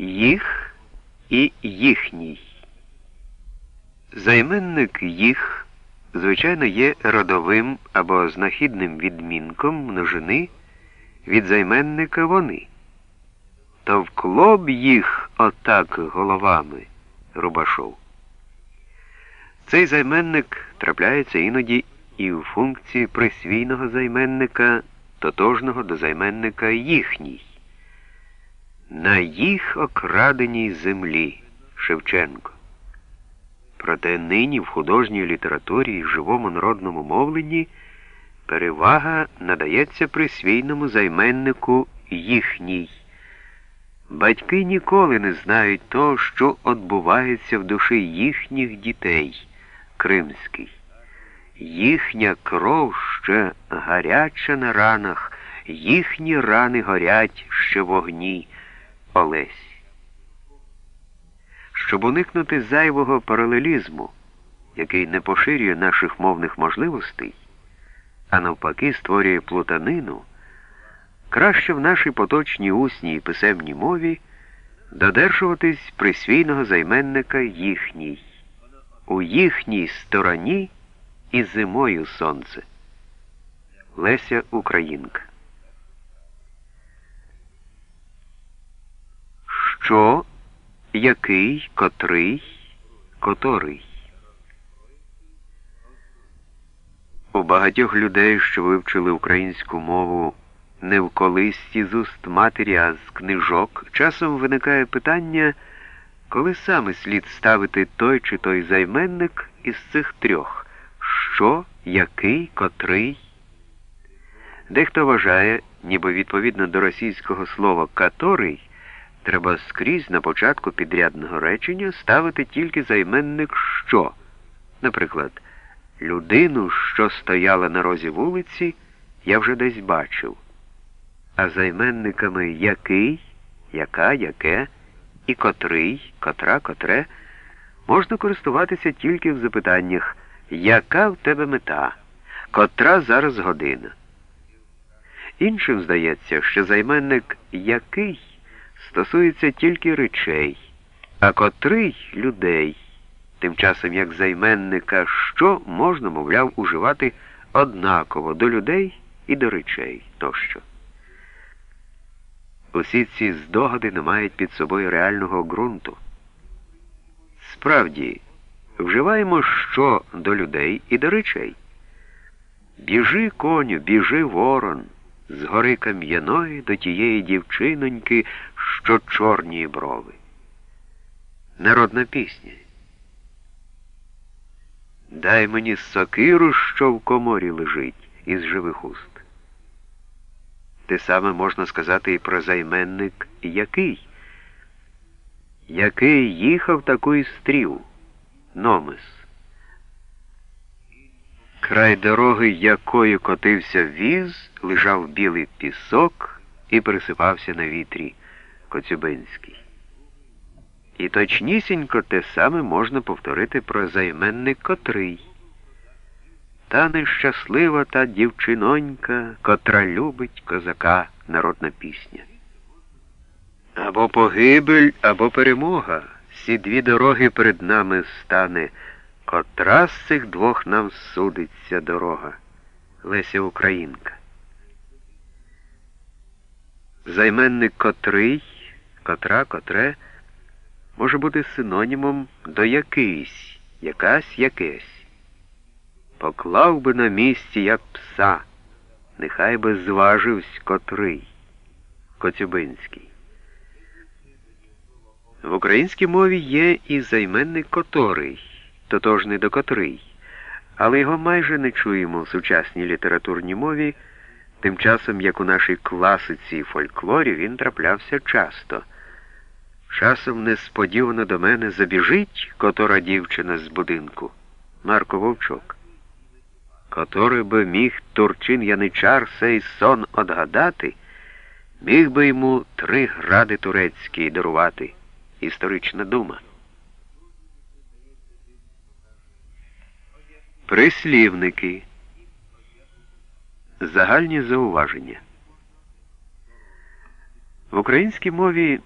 їх і їхній. Займенник їх, звичайно, є родовим або знахідним відмінком множини від займенника вони. Товкло б їх отак головами Рубашов. Цей займенник трапляється іноді і у функції присвійного займенника, тотожного до займенника їхній. На їх окраденій землі Шевченко. Проте нині в художній літературі і живому народному мовленні перевага надається присвійному займеннику їхній. Батьки ніколи не знають того, що відбувається в душі їхніх дітей, кримський. Їхня кров ще гаряча на ранах, їхні рани горять ще вогні Олесь. Щоб уникнути зайвого паралелізму, який не поширює наших мовних можливостей, а навпаки створює плутанину, краще в нашій поточній усній і писемній мові додержуватись присвійного займенника їхній, у їхній стороні і зимою сонце. Леся Українка. Що, який, котрий, которий? У багатьох людей, що вивчили українську мову не в колисті з уст матері, а з книжок, часом виникає питання, коли саме слід ставити той чи той займенник із цих трьох що, який, котрий. Дехто вважає, ніби відповідно до російського слова «каторий» треба скрізь на початку підрядного речення ставити тільки займенник що. Наприклад, людину, що стояла на розі вулиці, я вже десь бачив. А займенниками який, яка, яке і котрий, котра, котре можна користуватися тільки в запитаннях, яка в тебе мета, котра зараз година. Іншим здається, що займенник який стосується тільки речей, а котрий людей, тим часом як займенника що можна, мовляв, уживати однаково до людей і до речей тощо. Усі ці здогади не мають під собою реального ґрунту. Справді, вживаємо що до людей і до речей. Біжи, коню, біжи ворон, з гори кам'яної до тієї дівчиноньки, що чорні брови. Народна пісня. Дай мені сокиру, що в коморі лежить, із живих уст. Те саме можна сказати і про займенник який, який їхав такий стрів, номис. Край дороги, якою котився віз, лежав білий пісок і присипався на вітрі Коцюбинський. І точнісінько те саме можна повторити про займенник котрий. Та нещаслива та дівчинонька, котра любить козака народна пісня. Або погибель, або перемога. Всі дві дороги перед нами стане. Котра з цих двох нам судиться дорога. Леся Українка. Займенник котрий, котра, котре може бути синонімом до якийсь, якась якесь. Поклав би на місці, як пса, нехай би зваживсь котрий. Коцюбинський. В українській мові є і займенник котрий, тотожний до котрий, але його майже не чуємо в сучасній літературній мові, тим часом, як у нашій класиці і фольклорі він траплявся часто. Часом несподівано до мене забіжить котора дівчина з будинку Марко Вовчок который би міг Турчин Яничар сей сон одгадати, міг би йому три гради турецькі дарувати. Історична дума. Прислівники. Загальні зауваження. В українській мові